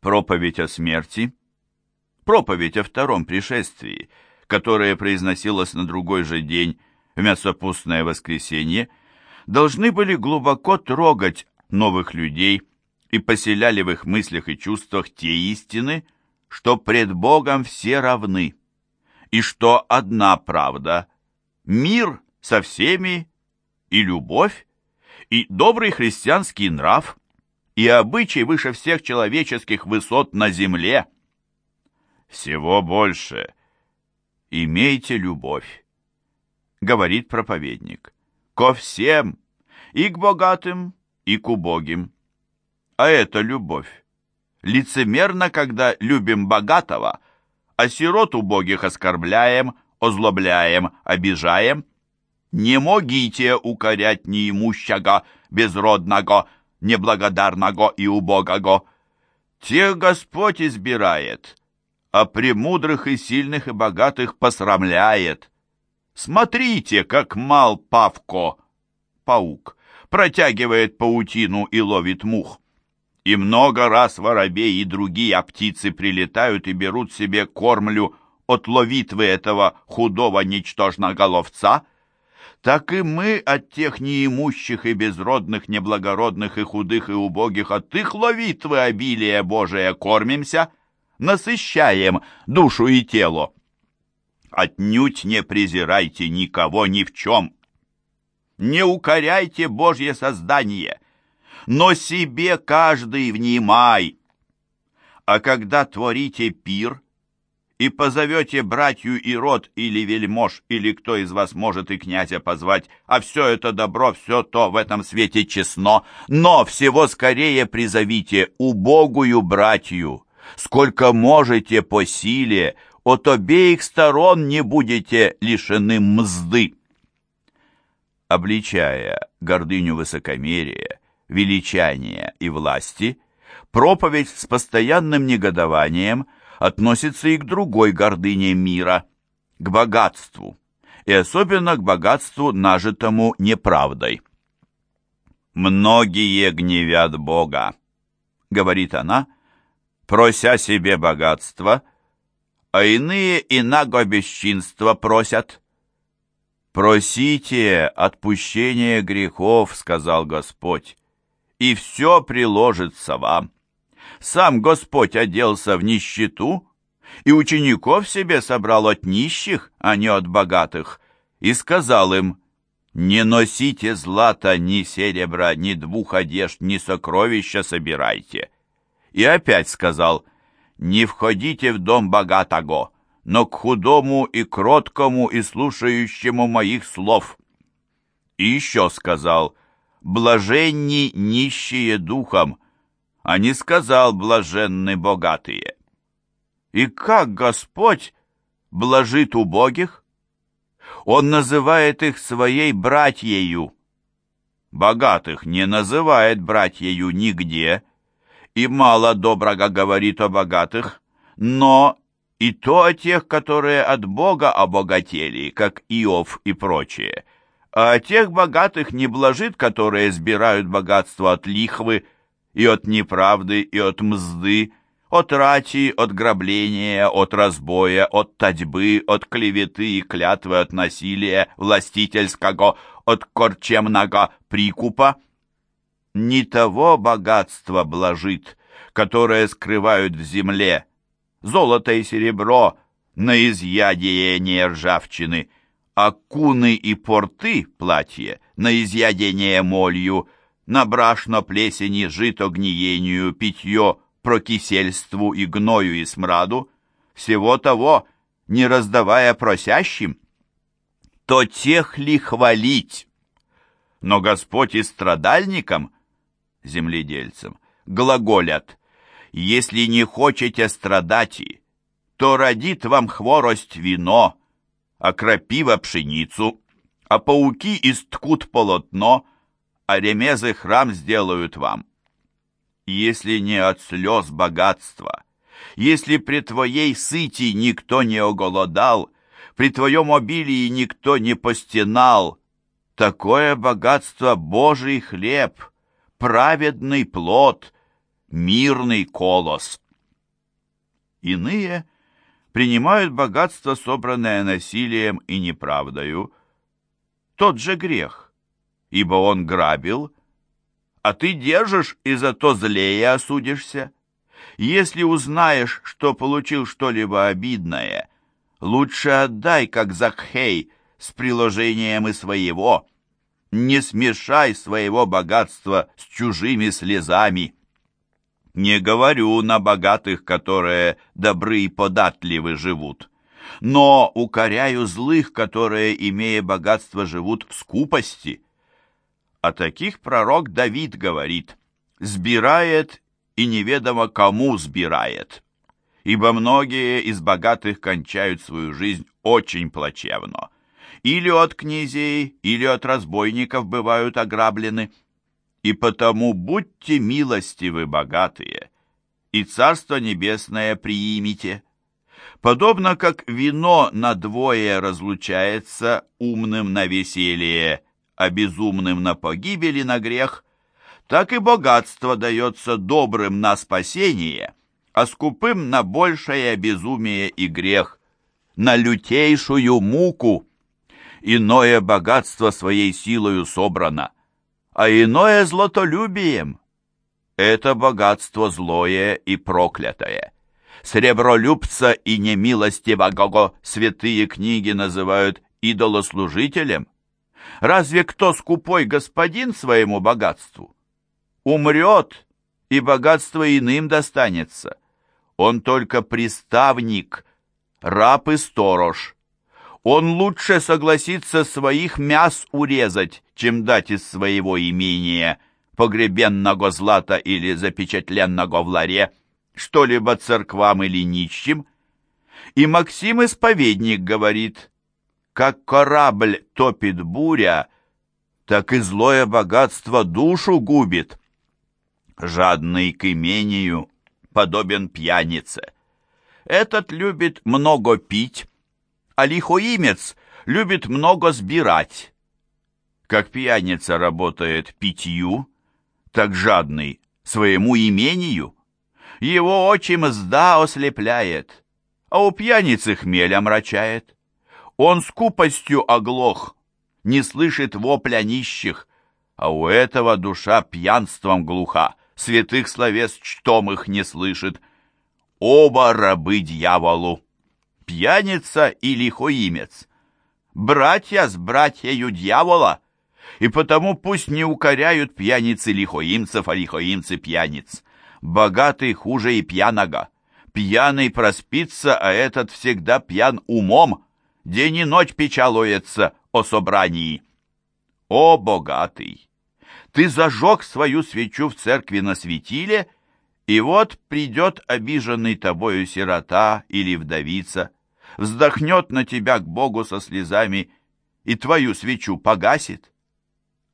проповедь о смерти, проповедь о втором пришествии, которая произносилась на другой же день в мясопустное воскресенье, должны были глубоко трогать новых людей и поселяли в их мыслях и чувствах те истины, что пред Богом все равны, и что одна правда — мир со всеми и любовь, и добрый христианский нрав, и обычай выше всех человеческих высот на земле. Всего больше имейте любовь, говорит проповедник, ко всем, и к богатым, и к убогим. А это любовь. Лицемерно, когда любим богатого, а сирот убогих оскорбляем, озлобляем, обижаем – не могите укорять неимущего, безродного, неблагодарного и убогого. Тех Господь избирает, а премудрых и сильных и богатых посрамляет. Смотрите, как мал Павко, паук, протягивает паутину и ловит мух. И много раз воробей и другие птицы прилетают и берут себе кормлю от ловитвы этого худого ничтожного ловца — так и мы от тех неимущих и безродных, неблагородных и худых и убогих, от их ловитвы обилия Божия кормимся, насыщаем душу и тело. Отнюдь не презирайте никого ни в чем. Не укоряйте Божье создание, но себе каждый внимай. А когда творите пир, и позовете братью и род или вельмож, или кто из вас может и князя позвать, а все это добро, все то в этом свете честно, но всего скорее призовите убогую братью, сколько можете по силе, от обеих сторон не будете лишены мзды. Обличая гордыню высокомерия, величания и власти, проповедь с постоянным негодованием – относится и к другой гордыне мира, к богатству, и особенно к богатству, нажитому неправдой. «Многие гневят Бога», — говорит она, прося себе богатства, а иные инаго бесчинства просят. «Просите отпущения грехов», — сказал Господь, — «и все приложится вам». Сам Господь оделся в нищету и учеников себе собрал от нищих, а не от богатых, и сказал им, «Не носите злата, ни серебра, ни двух одежд, ни сокровища собирайте». И опять сказал, «Не входите в дом богатого, но к худому и кроткому и слушающему моих слов». И еще сказал, «Блаженни нищие духом, а не сказал блаженны богатые. И как Господь блажит убогих? Он называет их своей братьею. Богатых не называет братьею нигде, и мало доброго говорит о богатых, но и то о тех, которые от Бога обогатели, как Иов и прочие, а о тех богатых не блажит, которые сбирают богатство от лихвы, и от неправды, и от мзды, от рати, от грабления, от разбоя, от татьбы, от клеветы и клятвы, от насилия властительского, от корчемного прикупа. Не того богатства блажит, которое скрывают в земле, золото и серебро на изъядение ржавчины, а куны и порты, платье, на изъядение молью, на брашно плесени, жито гниению, питье прокисельству и гною и смраду, всего того, не раздавая просящим, то тех ли хвалить? Но Господь и страдальникам, земледельцам, глаголят, если не хочете страдать, то родит вам хворость вино, а крапива пшеницу, а пауки исткут полотно, а ремезы храм сделают вам. Если не от слез богатства, если при твоей сыти никто не оголодал, при твоем обилии никто не постенал, такое богатство — Божий хлеб, праведный плод, мирный колос — иные принимают богатство, собранное насилием и неправдою, тот же грех, ибо он грабил, а ты держишь и зато злее осудишься. Если узнаешь, что получил что-либо обидное, лучше отдай, как Закхей, с приложением и своего. Не смешай своего богатства с чужими слезами. Не говорю на богатых, которые добры и податливы живут, но укоряю злых, которые, имея богатство, живут в скупости. О таких пророк Давид говорит, «Сбирает и неведомо кому сбирает» ибо многие из богатых кончают свою жизнь очень плачевно. Или от князей, или от разбойников бывают ограблены. И потому будьте милостивы, богатые, и Царство Небесное приимите. Подобно как вино на двое разлучается умным на веселье, а безумным на погибели на грех, так и богатство дается добрым на спасение, а скупым на большее безумие и грех, на лютейшую муку. Иное богатство своей силою собрано, а иное златолюбием. Это богатство злое и проклятое. Сребролюбца и немилостивого святые книги называют идолослужителем. Разве кто скупой господин своему богатству? Умрет, и богатство иным достанется. Он только приставник, раб и сторож. Он лучше согласится своих мяс урезать, чем дать из своего имения, погребенного злата или запечатленного в ларе, что-либо церквам или нищим. И Максим Исповедник говорит, как корабль топит буря, так и злое богатство душу губит. Жадный к имению подобен пьянице. Этот любит много пить, а лихоимец любит много сбирать. Как пьяница работает питью, так жадный своему имению. Его очи мзда ослепляет, а у пьяницы хмель омрачает. Он скупостью оглох, не слышит вопля нищих, а у этого душа пьянством глуха, святых словес чтомых не слышит. Оба рабы дьяволу пьяница и лихоимец, братья с братьею дьявола, и потому пусть не укоряют пьяницы лихоимцев, а лихоимцы пьяниц. Богатый хуже и пьяного. Пьяный проспится, а этот всегда пьян умом, день и ночь печалуется о собрании. О, богатый! Ты зажег свою свечу в церкви на светиле, и вот придет обиженный тобою сирота или вдовица, вздохнет на тебя к Богу со слезами и твою свечу погасит?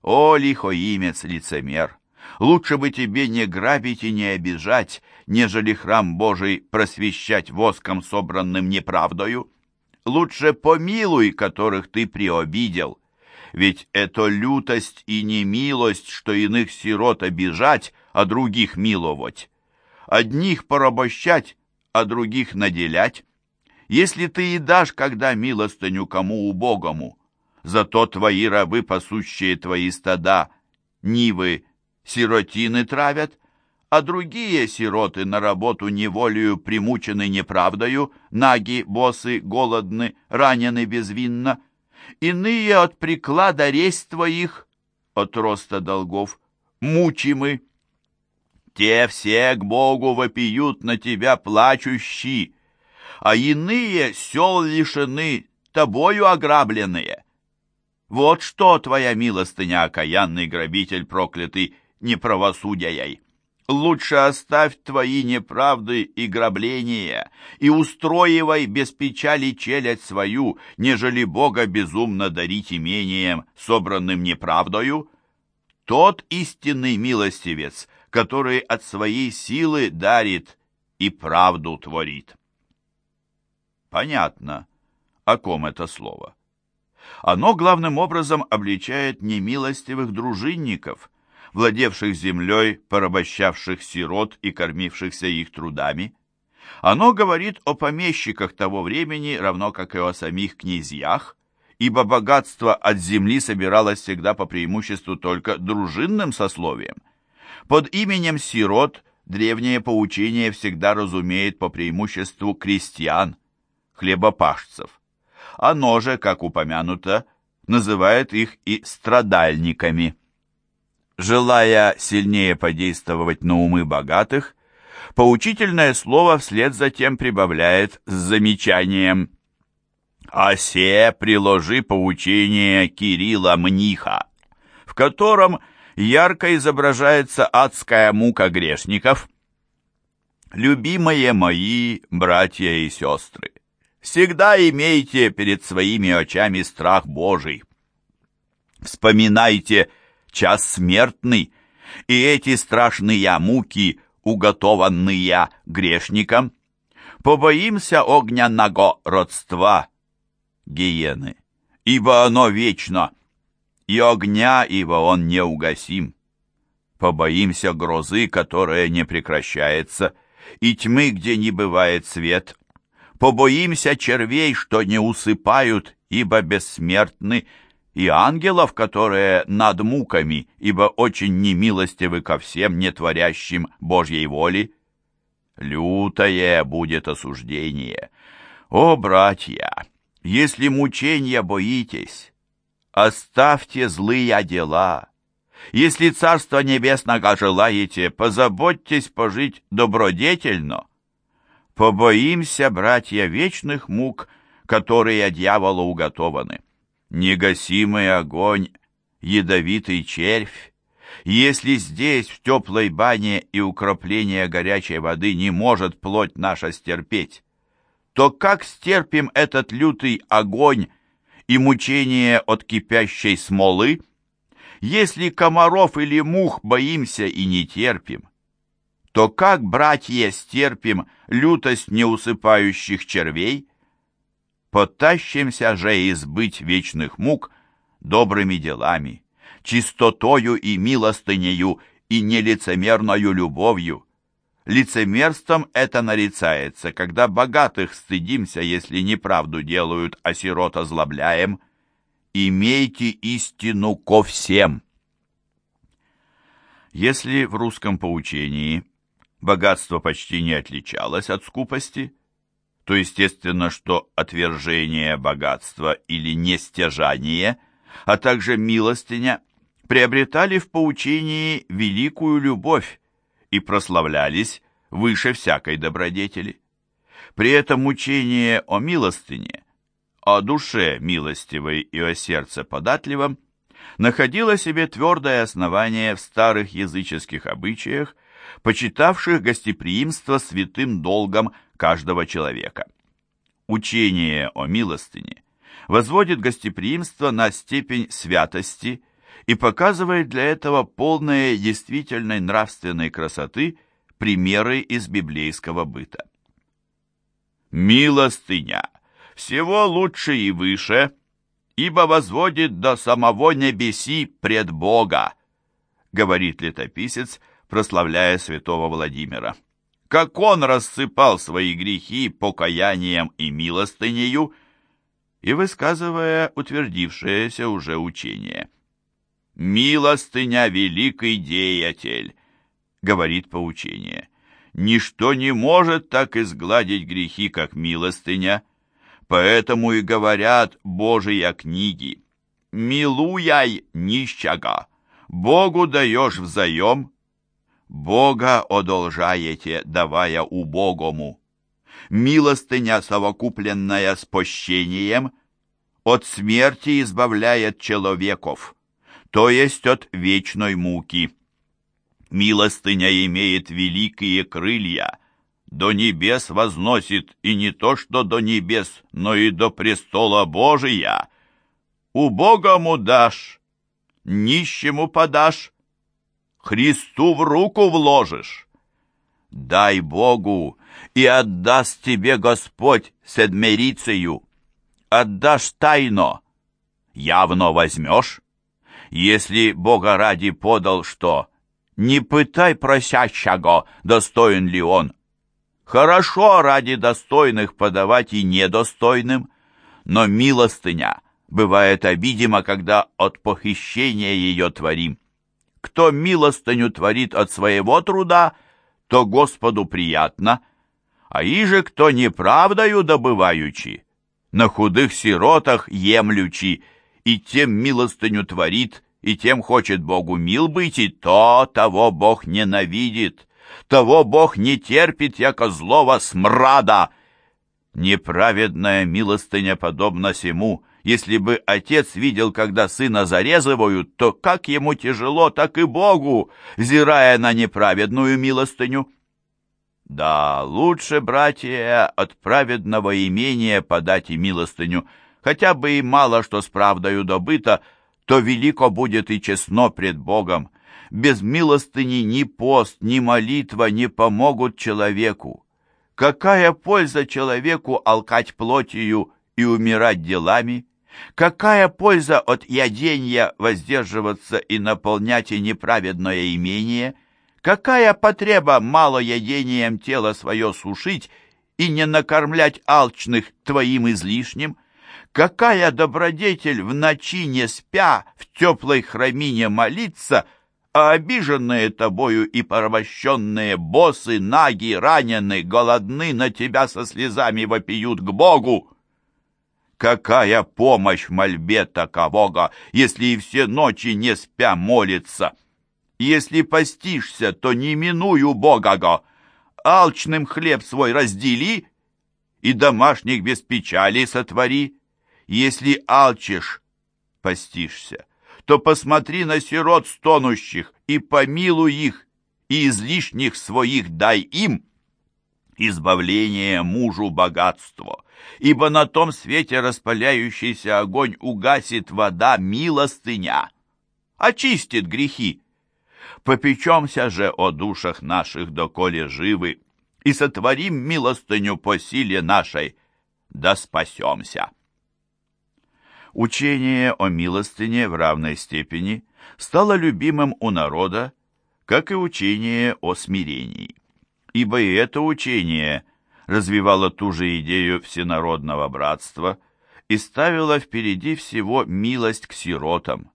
О, лихоимец, лицемер! Лучше бы тебе не грабить и не обижать, нежели храм Божий просвещать воском, собранным неправдою. Лучше помилуй, которых ты приобидел. Ведь это лютость и немилость, что иных сирот обижать, а других миловать. Одних порабощать, а других наделять. Если ты и дашь когда милостыню кому убогому, зато твои рабы, пасущие твои стада, нивы, сиротины травят, а другие сироты на работу неволею примучены неправдою, наги, босы, голодны, ранены безвинно, иные от приклада ресть твоих, от роста долгов, мучимы. Те все к Богу вопиют на тебя плачущие, а иные сел лишены, тобою ограбленные. Вот что твоя милостыня, окаянный грабитель проклятый, неправосудияй. Лучше оставь твои неправды и грабления, и устроивай без печали челядь свою, нежели Бога безумно дарить имением, собранным неправдою. Тот истинный милостивец, который от своей силы дарит и правду творит. Понятно, о ком это слово. Оно главным образом обличает немилостивых дружинников, владевших землей, порабощавших сирот и кормившихся их трудами. Оно говорит о помещиках того времени, равно как и о самих князьях, ибо богатство от земли собиралось всегда по преимуществу только дружинным сословием. Под именем сирот древнее поучение всегда разумеет по преимуществу крестьян, хлебопашцев. Оно же, как упомянуто, называет их и страдальниками. Желая сильнее подействовать на умы богатых, поучительное слово вслед затем прибавляет с замечанием «Осе приложи поучение Кирилла Мниха», в котором ярко изображается адская мука грешников. «Любимые мои братья и сестры, всегда имейте перед своими очами страх Божий. Вспоминайте час смертный и эти страшные муки, уготованные грешникам. Побоимся огненного родства, гиены, ибо оно вечно, и огня, ибо он неугасим. Побоимся грозы, которая не прекращается, и тьмы, где не бывает свет. Побоимся червей, что не усыпают, ибо бессмертны, и ангелов, которые над муками, ибо очень немилостивы ко всем, не творящим Божьей воли. Лютое будет осуждение. О, братья, если мучения боитесь, оставьте злые дела. Если Царство Небесного желаете, позаботьтесь пожить добродетельно. Побоимся, братья, вечных мук, которые дьяволу уготованы негасимый огонь, ядовитый червь. Если здесь, в теплой бане и укропление горячей воды не может плоть наша стерпеть, то как стерпим этот лютый огонь и мучение от кипящей смолы? Если комаров или мух боимся и не терпим, то как, братья, стерпим лютость неусыпающих червей? Потащимся же избыть вечных мук добрыми делами, чистотою и милостынею и нелицемерною любовью. Лицемерством это нарицается, когда богатых стыдимся, если неправду делают, а сирот озлобляем. Имейте истину ко всем. Если в русском поучении богатство почти не отличалось от скупости, то естественно, что отвержение богатства или нестяжание, а также милостыня, приобретали в поучении великую любовь и прославлялись выше всякой добродетели. При этом учение о милостыне, о душе милостивой и о сердце податливом, находило себе твердое основание в старых языческих обычаях, почитавших гостеприимство святым долгом каждого человека. Учение о милостыне возводит гостеприимство на степень святости и показывает для этого полные действительной нравственной красоты примеры из библейского быта. «Милостыня всего лучше и выше, ибо возводит до самого небеси пред Бога», говорит летописец, прославляя святого Владимира. Как он рассыпал свои грехи покаянием и милостынею, и высказывая утвердившееся уже учение. «Милостыня — великий деятель», — говорит поучение. «Ничто не может так изгладить грехи, как милостыня, поэтому и говорят Божия книги. Милуяй нищага, Богу даешь взаем, Бога одолжаете, давая убогому. Милостыня, совокупленная с пощением, от смерти избавляет человеков, то есть от вечной муки. Милостыня имеет великие крылья, до небес возносит, и не то что до небес, но и до престола Божия. Убогому дашь, нищему подашь, Христу в руку вложишь. Дай Богу, и отдаст тебе Господь седмерицею. Отдашь тайно, явно возьмешь. Если Бога ради подал что, не пытай просящего, достоин ли он. Хорошо ради достойных подавать и недостойным, но милостыня бывает обидима, когда от похищения ее творим. Кто милостыню творит от своего труда, то Господу приятно, а иже кто неправдою добываючи, на худых сиротах емлючи, и тем милостыню творит, и тем хочет Богу мил быть, и то того Бог ненавидит, того Бог не терпит, яко злого смрада. Неправедная милостыня подобна сему, если бы отец видел, когда сына зарезывают, то как ему тяжело, так и Богу, взирая на неправедную милостыню. Да, лучше, братья, от праведного имения подать и милостыню, хотя бы и мало что с правдою добыто, то велико будет и честно пред Богом. Без милостыни ни пост, ни молитва не помогут человеку. Какая польза человеку алкать плотью и умирать делами? Какая польза от яденья воздерживаться и наполнять и неправедное имение? Какая потреба малоядением тело свое сушить и не накормлять алчных твоим излишним? Какая добродетель в ночи не спя, в теплой храмине молиться, а обиженные тобою и порабощенные боссы, наги, ранены, голодны, на тебя со слезами вопиют к Богу? Какая помощь мольбе такового, если и все ночи не спя молится? Если постишься, то не миную Бога, алчным хлеб свой раздели и домашних без печали сотвори. Если алчишь, постишься, то посмотри на сирот стонущих и помилуй их, и излишних своих дай им, избавление мужу богатство, ибо на том свете распаляющийся огонь угасит вода милостыня, очистит грехи. Попечемся же о душах наших, доколе живы, и сотворим милостыню по силе нашей, да спасемся. Учение о милостыне в равной степени стало любимым у народа, как и учение о смирении ибо и это учение развивало ту же идею всенародного братства и ставило впереди всего милость к сиротам,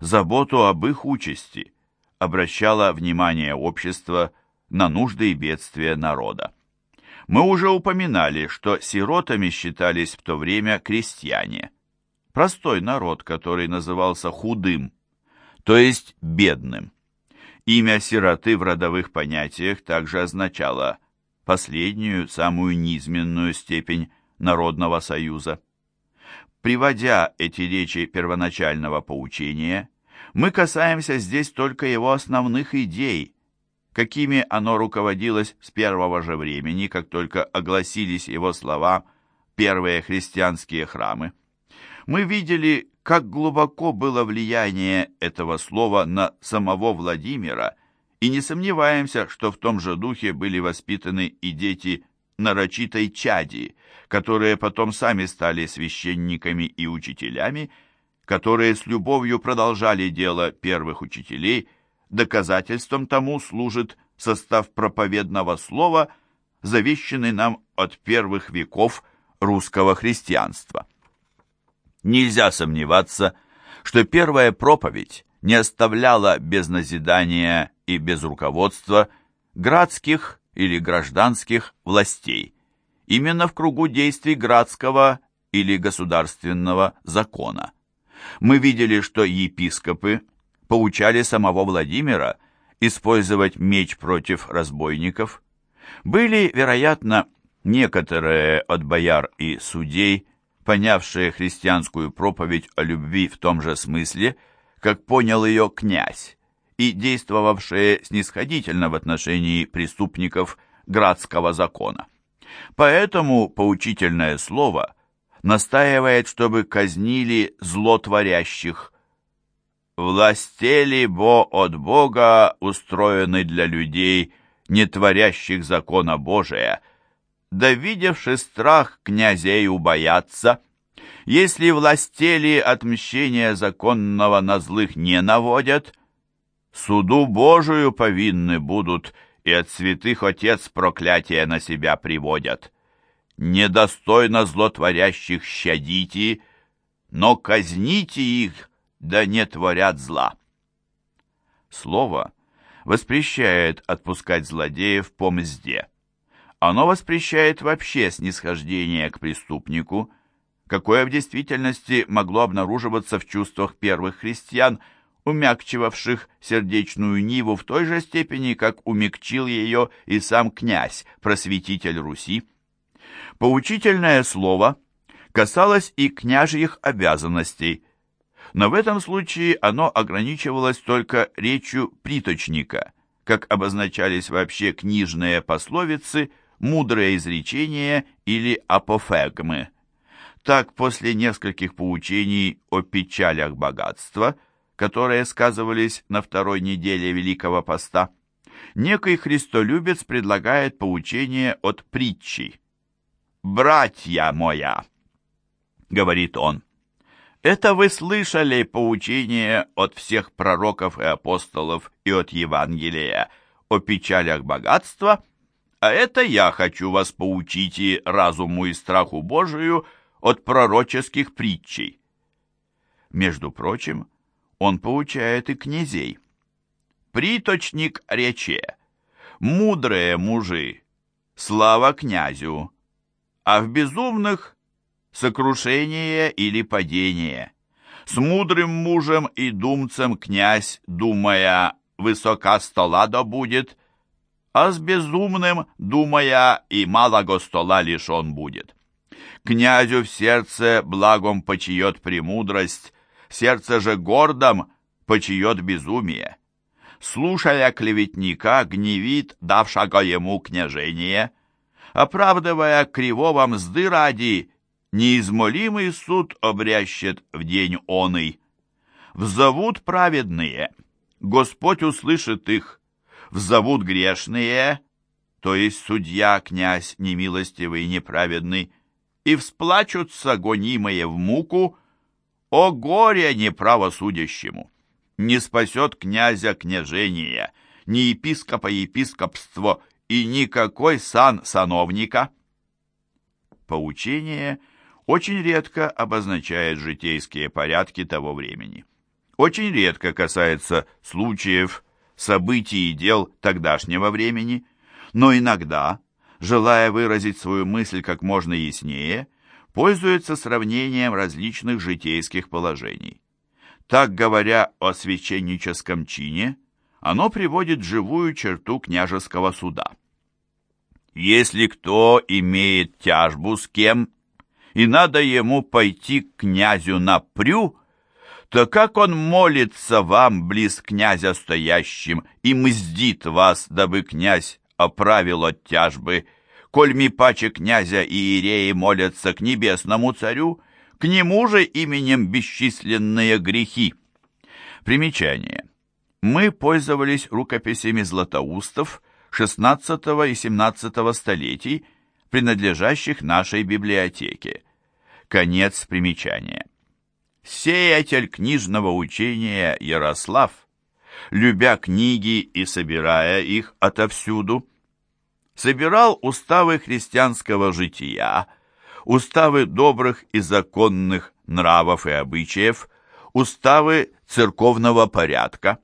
заботу об их участи, обращало внимание общества на нужды и бедствия народа. Мы уже упоминали, что сиротами считались в то время крестьяне, простой народ, который назывался худым, то есть бедным. Имя сироты в родовых понятиях также означало последнюю, самую низменную степень народного союза. Приводя эти речи первоначального поучения, мы касаемся здесь только его основных идей, какими оно руководилось с первого же времени, как только огласились его слова первые христианские храмы. Мы видели, как глубоко было влияние этого слова на самого Владимира, и не сомневаемся, что в том же духе были воспитаны и дети нарочитой чади, которые потом сами стали священниками и учителями, которые с любовью продолжали дело первых учителей, доказательством тому служит состав проповедного слова, завещанный нам от первых веков русского христианства. Нельзя сомневаться, что первая проповедь не оставляла без назидания и без руководства градских или гражданских властей, именно в кругу действий градского или государственного закона. Мы видели, что епископы поучали самого Владимира использовать меч против разбойников. Были, вероятно, некоторые от бояр и судей, понявшие христианскую проповедь о любви в том же смысле, как понял ее князь, и действовавшие снисходительно в отношении преступников градского закона. Поэтому поучительное слово настаивает, чтобы казнили злотворящих. «Властели бо от Бога устроены для людей, не творящих закона Божия», да видевши страх князей убояться, если властели отмщения законного на злых не наводят, суду Божию повинны будут и от святых отец проклятие на себя приводят. Недостойно злотворящих щадите, но казните их, да не творят зла. Слово воспрещает отпускать злодеев по мзде. Оно воспрещает вообще снисхождение к преступнику, какое в действительности могло обнаруживаться в чувствах первых христиан, умягчивавших сердечную ниву в той же степени, как умягчил ее и сам князь, просветитель Руси. Поучительное слово касалось и княжьих обязанностей, но в этом случае оно ограничивалось только речью приточника, как обозначались вообще книжные пословицы, мудрые изречения или апофегмы. Так, после нескольких поучений о печалях богатства, которые сказывались на второй неделе Великого Поста, некий христолюбец предлагает поучение от притчи. «Братья моя!» — говорит он. «Это вы слышали поучение от всех пророков и апостолов и от Евангелия о печалях богатства, а это я хочу вас поучить и разуму и страху Божию — от пророческих притчей. Между прочим, он поучает и князей. Приточник рече, мудрые мужи, слава князю, а в безумных сокрушение или падение. С мудрым мужем и думцем князь, думая, высока стола добудет, а с безумным, думая, и малого стола лишен будет. Князю в сердце благом почиет премудрость, сердце же гордом почиет безумие. Слушая клеветника, гневит давшего ему княжение, оправдывая кривого мзды ради, неизмолимый суд обрящет в день оный. Взовут праведные, Господь услышит их, взовут грешные, то есть судья, князь немилостивый неправедный, и всплачутся гонимые в муку, о горе неправосудящему! Не спасет князя княжение, ни епископа епископство и никакой сан сановника. Поучение очень редко обозначает житейские порядки того времени. Очень редко касается случаев, событий и дел тогдашнего времени, но иногда – желая выразить свою мысль как можно яснее, пользуется сравнением различных житейских положений. Так, говоря о священническом чине, оно приводит живую черту княжеского суда. Если кто имеет тяжбу с кем, и надо ему пойти к князю на прю, то как он молится вам, близ князя стоящим, и мздит вас, дабы князь оправил от тяжбы, коль ми паче князя и иереи молятся к небесному царю, к нему же именем бесчисленные грехи. Примечание. Мы пользовались рукописями златоустов XVI и XVII столетий, принадлежащих нашей библиотеке. Конец примечания. Сеятель книжного учения Ярослав, любя книги и собирая их отовсюду, собирал уставы христианского жития, уставы добрых и законных нравов и обычаев, уставы церковного порядка.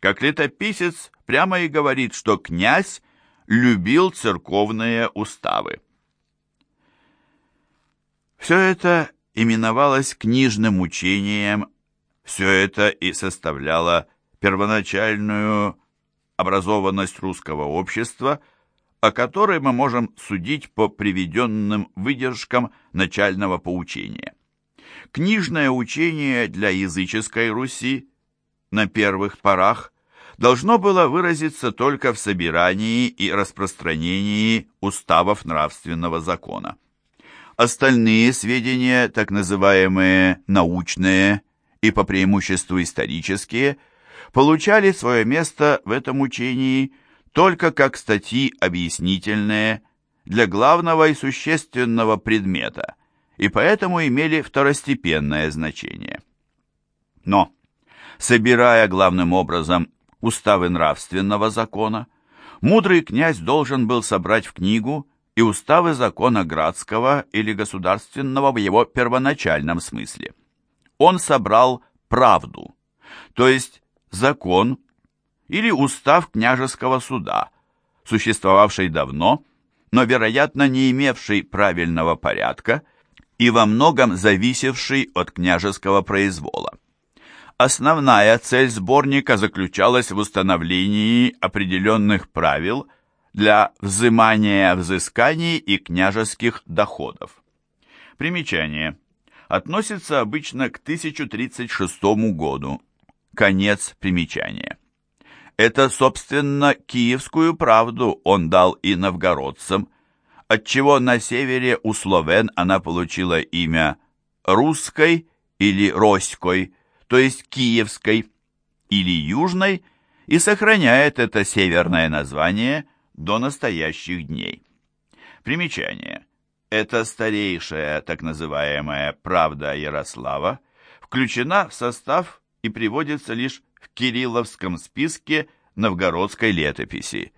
Как летописец прямо и говорит, что князь любил церковные уставы. Все это именовалось книжным учением, все это и составляло первоначальную образованность русского общества – о которой мы можем судить по приведенным выдержкам начального поучения. Книжное учение для языческой Руси на первых порах должно было выразиться только в собирании и распространении уставов нравственного закона. Остальные сведения, так называемые научные и по преимуществу исторические, получали свое место в этом учении только как статьи объяснительные для главного и существенного предмета, и поэтому имели второстепенное значение. Но, собирая главным образом уставы нравственного закона, Мудрый князь должен был собрать в книгу и уставы закона градского или государственного в его первоначальном смысле. Он собрал правду, то есть закон или устав княжеского суда, существовавший давно, но, вероятно, не имевший правильного порядка и во многом зависевший от княжеского произвола. Основная цель сборника заключалась в установлении определенных правил для взимания взысканий и княжеских доходов. Примечание. Относится обычно к 1036 году. Конец примечания. Это, собственно, киевскую правду он дал и новгородцам, отчего на севере у словен она получила имя «русской» или «роськой», то есть «киевской» или «южной», и сохраняет это северное название до настоящих дней. Примечание. Эта старейшая так называемая «правда Ярослава» включена в состав и приводится лишь в Кирилловском списке новгородской летописи.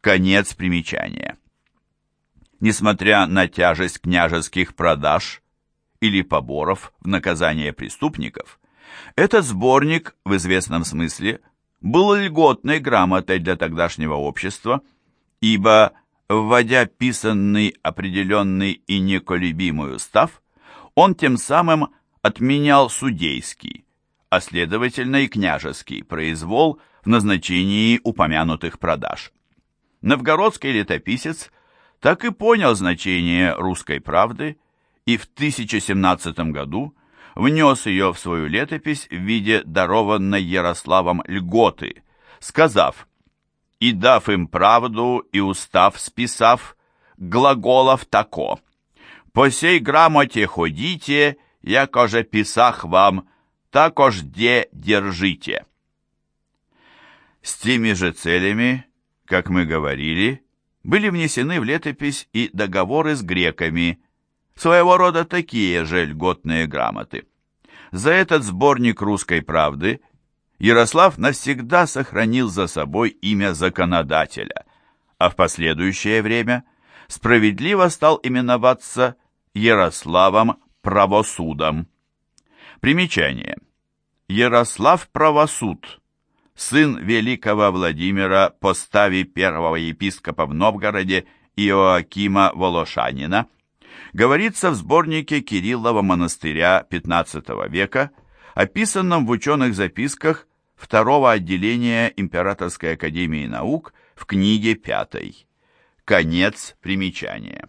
Конец примечания. Несмотря на тяжесть княжеских продаж или поборов в наказание преступников, этот сборник в известном смысле был льготной грамотой для тогдашнего общества, ибо, вводя писанный, определенный и неколебимый устав, он тем самым отменял судейский, а следовательно и княжеский произвол в назначении упомянутых продаж. Новгородский летописец так и понял значение русской правды и в 1017 году внес ее в свою летопись в виде дарованной Ярославом льготы, сказав «И дав им правду, и устав списав, глаголов тако, по сей грамоте ходите, якоже писах вам, також де держите». С теми же целями, как мы говорили, были внесены в летопись и договоры с греками, своего рода такие же льготные грамоты. За этот сборник русской правды Ярослав навсегда сохранил за собой имя законодателя, а в последующее время справедливо стал именоваться Ярославом правосудом. Примечание. Ярослав правосуд, сын великого Владимира постави первого епископа в Новгороде Иоакима Волошанина, говорится в сборнике Кириллова монастыря XV века, описанном в ученых записках второго отделения Императорской академии наук в книге пятой. Конец примечания.